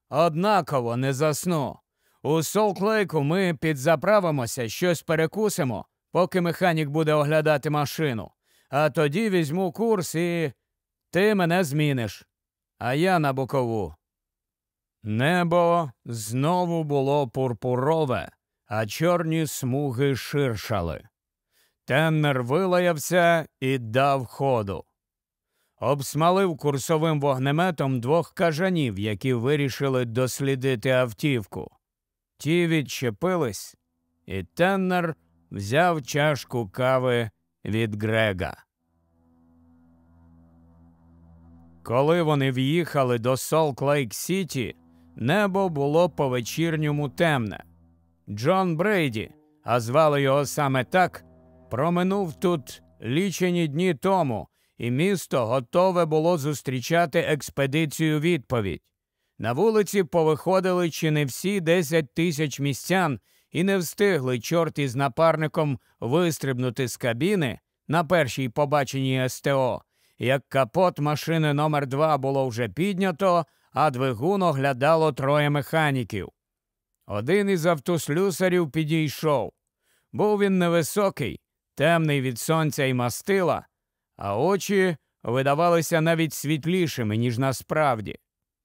однаково не засну. У Солклейку ми підзаправимося, щось перекусимо, поки механік буде оглядати машину. А тоді візьму курс і ти мене зміниш. А я на бокову. Небо знову було пурпурове, а чорні смуги ширшали. Теннер вилаявся і дав ходу. Обсмалив курсовим вогнеметом двох кажанів, які вирішили дослідити автівку. Ті відчепились, і Теннер взяв чашку кави від Грега. Коли вони в'їхали до Солк Лейк Сіті, небо було по вечірньому темне. Джон Брейді, а звали його саме так, проминув тут лічені дні тому, і місто готове було зустрічати експедицію відповідь. На вулиці повиходили чи не всі десять тисяч містян і не встигли чорт із напарником вистрибнути з кабіни, на першій побаченій СТО, як капот машини номер 2 було вже піднято, а двигун оглядало троє механіків. Один із автослюсарів підійшов. Був він невисокий, темний від сонця і мастила, а очі видавалися навіть світлішими, ніж насправді.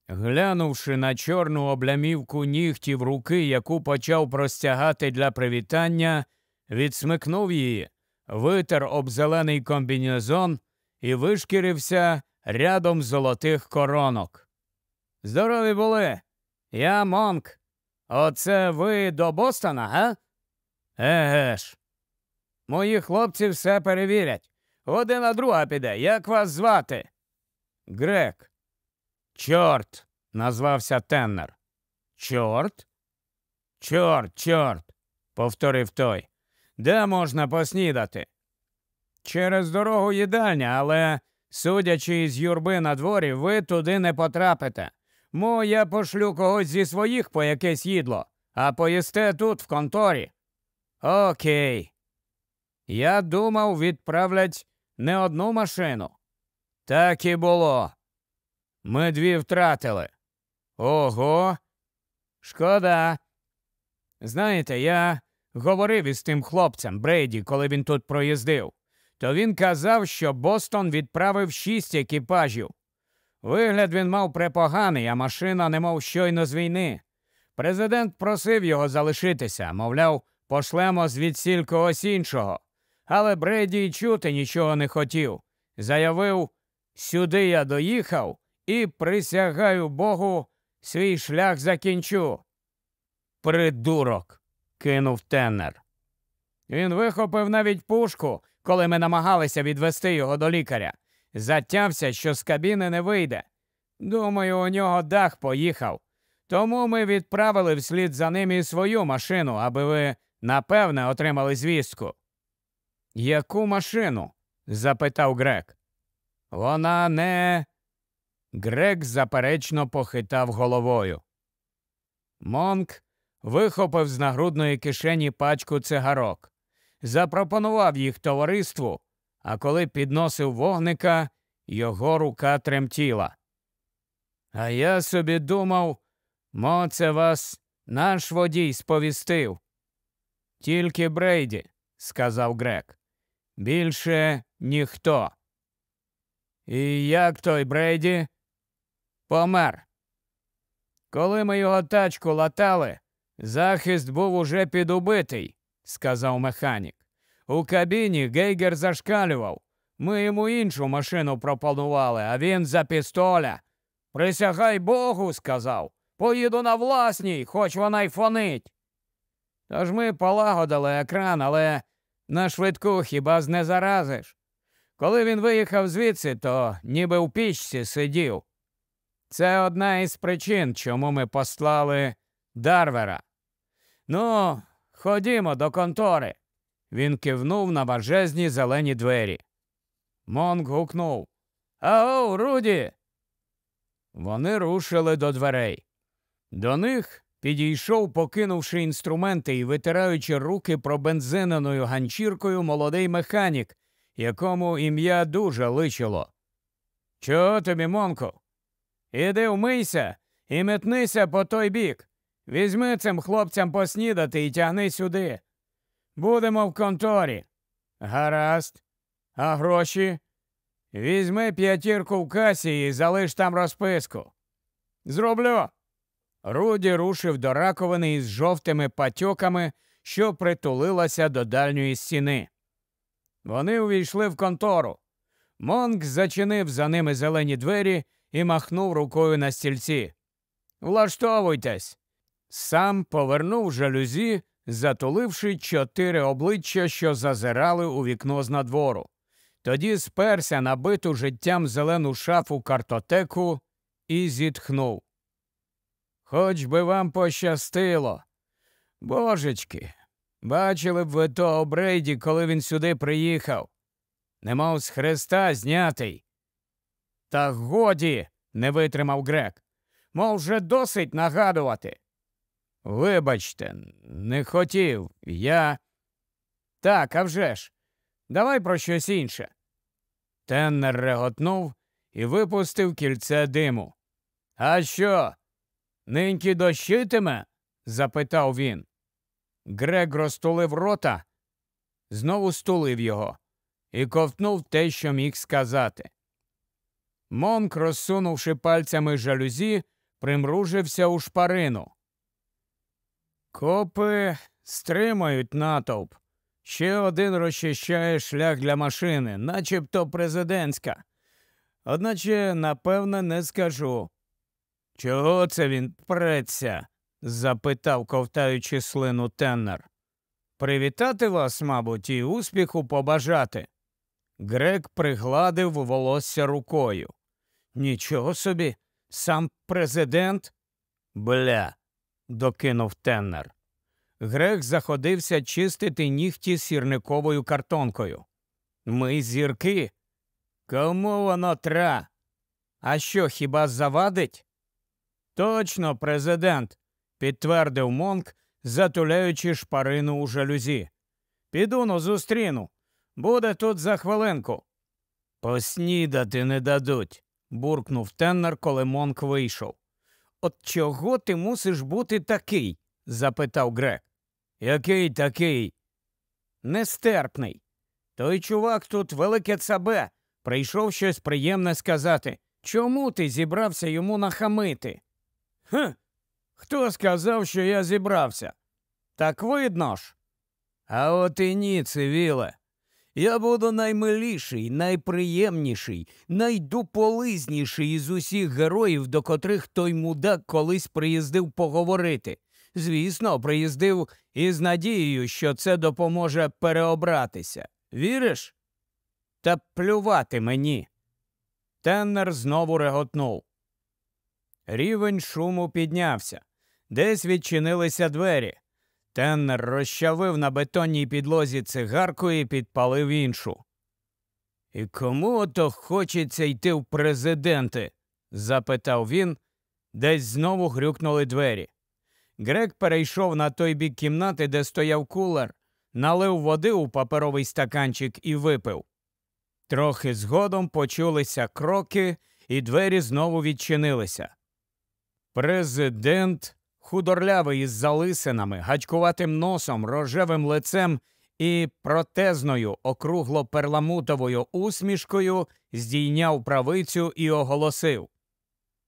Глянувши на чорну облямівку нігтів руки, яку почав простягати для привітання, відсмикнув її, витер об зелений комбінезон і вишкірився рядом золотих коронок. Здорові були. Я Монк. Оце ви до Бостона, га? Еге ж. Мої хлопці все перевірять. Година друга піде. Як вас звати? Грек. Чорт, назвався Теннер. Чорт? Чорт, чорт, повторив той. Де можна поснідати? Через дорогу їдальня, але, судячи із юрби на дворі, ви туди не потрапите. Мо я пошлю когось зі своїх по якесь їдло, а поїсте тут, в конторі. Окей. Я думав, відправлять не одну машину. Так і було. Ми дві втратили. Ого. Шкода. Знаєте, я говорив із тим хлопцем Брейді, коли він тут проїздив. То він казав, що Бостон відправив шість екіпажів. Вигляд він мав препоганий, а машина немов щойно з війни. Президент просив його залишитися, мовляв, пошлемо звідсіль когось іншого. Але Бреді й чути нічого не хотів. Заявив, сюди я доїхав і присягаю Богу, свій шлях закінчу. Придурок, кинув Теннер. Він вихопив навіть пушку, коли ми намагалися відвести його до лікаря. Затявся, що з кабіни не вийде. Думаю, у нього дах поїхав. Тому ми відправили вслід за ним і свою машину, аби ви напевне отримали звістку. Яку машину? запитав Грек. Вона не. Грек заперечно похитав головою. Монк вихопив з нагрудної кишені пачку цигарок, запропонував їх товариству, а коли підносив вогника, його рука тремтіла. А я собі думав, мо це вас наш водій сповістив. Тільки Брейді, сказав Грек. Більше ніхто. І як той Брейді? Помер. Коли ми його тачку латали, захист був уже підубитий, сказав механік. У кабіні Гейгер зашкалював. Ми йому іншу машину пропонували, а він за пістоля. Присягай Богу, сказав. Поїду на власній, хоч вона й фонить. Тож ми полагодили екран, але на швидку хіба з не заразиш. Коли він виїхав звідси, то ніби в пічці сидів. Це одна із причин, чому ми послали Дарвера. Ну, ходімо до контори. Він кивнув на важезні зелені двері. Монг гукнув Ау, Руді. Вони рушили до дверей. До них підійшов, покинувши інструменти і витираючи руки пробензиненою ганчіркою молодий механік, якому ім'я дуже личило. Чого тобі, Монко? Іди вмийся і метнися по той бік. Візьми цим хлопцям поснідати і тягни сюди. Будемо в конторі. Гаразд. А гроші? Візьми п'ятірку в касі і залиш там розписку. Зроблю. Руді рушив до раковини із жовтими патьоками, що притулилася до дальньої стіни. Вони увійшли в контору. Монк зачинив за ними зелені двері і махнув рукою на стільці. Влаштовуйтесь. Сам повернув жалюзі, затуливши чотири обличчя, що зазирали у вікно з надвору. Тоді сперся на биту життям зелену шафу картотеку і зітхнув. Хоч би вам пощастило. Божечки, бачили б ви того Брейді, коли він сюди приїхав. Немов з хреста знятий. Та годі, не витримав грек. Мов вже досить нагадувати. Вибачте, не хотів. Я. Так, а вже ж. Давай про щось інше. Теннер реготнув і випустив кільце диму. А що? Ниньки дощитиме? запитав він. Грег розтулив рота, знову стулив його і ковтнув те, що міг сказати. Монк, розсунувши пальцями жалюзі, примружився у шпарину. Копи стримають натовп. Ще один розчищає шлях для машини, начебто президентська. Одначе, напевне, не скажу. Чого це він преться? запитав, ковтаючи слину Теннер. Привітати вас, мабуть, і успіху побажати. Грек пригладив волосся рукою. Нічого собі, сам президент? Бля, докинув Теннер. Грек заходився чистити нігті сірниковою картонкою. Ми зірки. Кому воно тра? А що, хіба завадить? Точно, президент, підтвердив Монк, затуляючи шпарину у жалюзі. Піду ну зустріну. Буде тут за хвилинку. Поснідати не дадуть, буркнув Теннер, коли Монк вийшов. От чого ти мусиш бути такий? запитав Грек. Який такий? Нестерпний. Той чувак тут велике цабе. Прийшов щось приємне сказати. Чому ти зібрався йому нахамити? Хм, хто сказав, що я зібрався? Так видно ж. А от і ні, цивіле. Я буду наймиліший, найприємніший, найдуполизніший із усіх героїв, до котрих той мудак колись приїздив поговорити. Звісно, приїздив із надією, що це допоможе переобратися. Віриш? Та плювати мені. Теннер знову реготнув. Рівень шуму піднявся. Десь відчинилися двері. Теннер розчавив на бетонній підлозі цигарку і підпалив іншу. І кому ото хочеться йти в президенти? запитав він, десь знову грюкнули двері. Грек перейшов на той бік кімнати, де стояв кулер, налив води у паперовий стаканчик і випив. Трохи згодом почулися кроки, і двері знову відчинилися. Президент, худорлявий із залисинами, гачкуватим носом, рожевим лицем і протезною округло перламутовою усмішкою, здійняв правицю і оголосив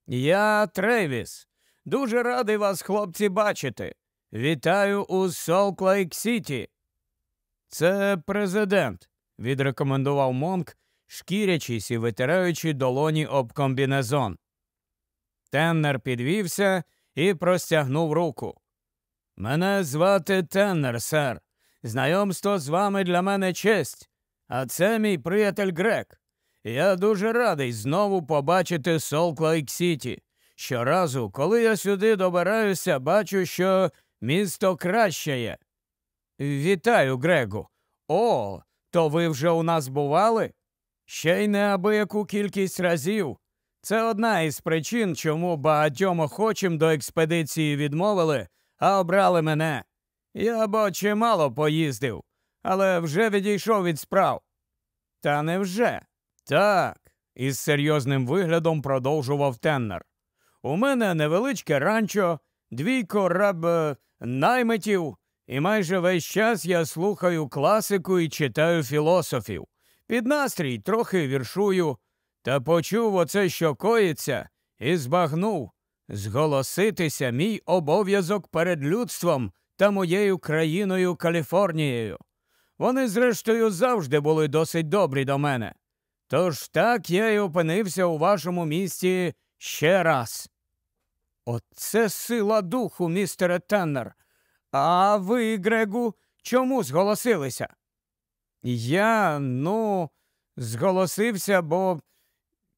Я Тревіс. Дуже радий вас, хлопці, бачити. Вітаю у Солклейк Сіті. Це президент, відрекомендував Монк, шкірячись і витираючи долоні об комбінезон. Теннер підвівся і простягнув руку. Мене звати Теннер, сер. Знайомство з вами для мене честь, а це мій приятель Грек. Я дуже радий знову побачити Солклейк Сіті. Щоразу, коли я сюди добираюся, бачу, що місто кращає. Вітаю, Грегу. О, то ви вже у нас бували? Ще й неабияку кількість разів. Це одна із причин, чому багатьом охочим до експедиції відмовили, а обрали мене. Я бо чимало поїздив, але вже відійшов від справ. Та невже? Так, із серйозним виглядом продовжував Теннер. У мене невеличке ранчо, двійко раб е, наймитів, і майже весь час я слухаю класику і читаю філософів. Під настрій трохи віршую, та почув оце, що коїться, і збагнув зголоситися мій обов'язок перед людством та моєю країною Каліфорнією. Вони, зрештою, завжди були досить добрі до мене. Тож так я й опинився у вашому місті ще раз. Оце сила духу, містере Таннер. А ви, Грегу, чому зголосилися? Я, ну, зголосився, бо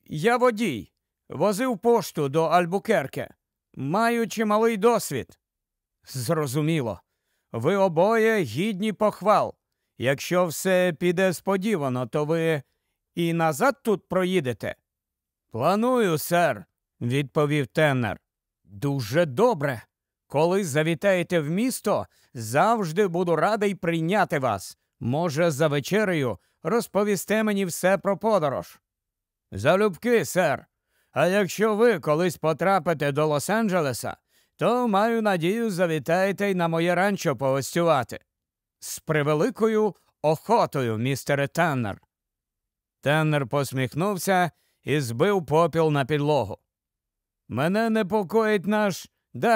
я водій, возив пошту до Альбукерке. Маю чималий досвід. Зрозуміло. Ви обоє гідні похвал. Якщо все піде сподівано, то ви і назад тут проїдете? Планую, сер, відповів Теннер. Дуже добре. Коли завітаєте в місто, завжди буду радий прийняти вас. Може, за вечерею розповісте мені все про подорож. Залюбки, сер. А якщо ви колись потрапите до Лос-Анджелеса, то маю надію завітаєте й на моє ранчо погостювати. З превеликою охотою, містере Таннер. Таннер посміхнувся і збив попіл на підлогу. Мене непокоїть наш дальший